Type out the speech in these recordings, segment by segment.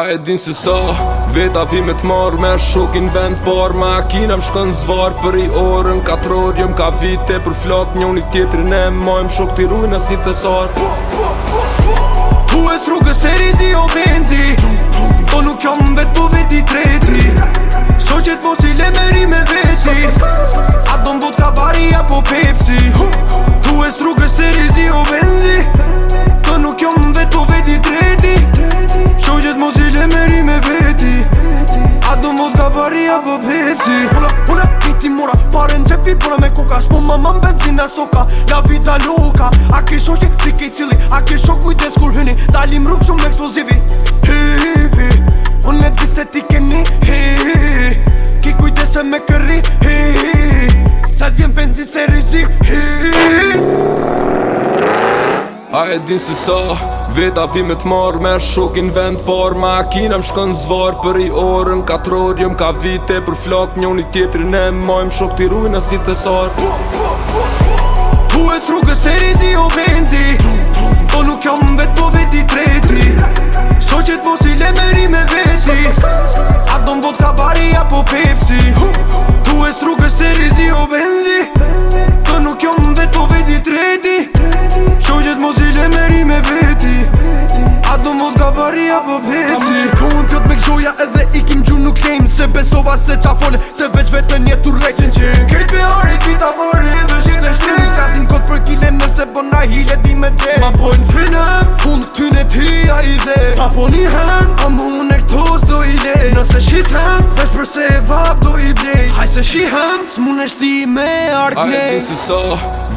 A e din si sa Veta vi me t'mar me shokin vend Por makina m'shkon zvar Për i orën katror jëm ka vite për flak i tjetri ne mojm Shok t'i rujnë në si thesar Tu e s'rrugës të rizi o benzi Do po nuk jom vet po veti treti Shoqet mos i le meri me veti A do m'vot ka bari apo pepsi Tu e s'rrugës të rizi o benzi Do po nuk jom vet po veti treti Pula, pula, piti mura Pare në gjepi pula me koka S'po më më benzina stoka La vida loka A ke shoshti, si ke cili A ke shoku i desh kur hyni Dalim rrug shumë eksplozivi Hi, hi, hi Unë e di se ti keni Hi, hi, hi Ki kujtese me këri Hi, hi, hi Sa dhjem benzin se rizik Hi, hi, hi A e din si sa Veta vi me t'mar me shokin vend par Ma akina më shkon zvar për i orën Katror jëm ka vite për flak Njoni tjetri ne majmë shok t'i rujnë si thesar Tu e s'rrugës e rizi o benzi Po nuk jam vet po veti tretri Shoqet po si lemeri me veti A do m'vot ka bari apo pepsi Tu e s'rrugës e rizi o benzi Shqipria edhe i kim gju nuk lejmë Se besova se qa fole, se veç vetën jetur rejtë Sin që në këtë pjarit vita fori se bon po na hile di me dhe Ma bojn finem, kun këtyn e a i dhe Ta po një hem, a mu në këto s'do i le Nëse shitem, vesh përse e vab do i blej Haj se shi s'mu në shti me ark A e të si sa,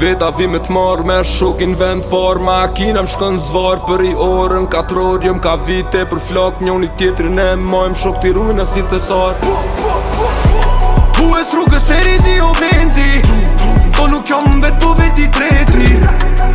veta vi me t'mar me shokin vend par Makina m'shkon zvar për i orën katror Jëm ka vite për flok i tjetri ne Majm shok t'i ruin e si thesar Tu e s'rrugës të rizi o benzi Gjom vetë po viti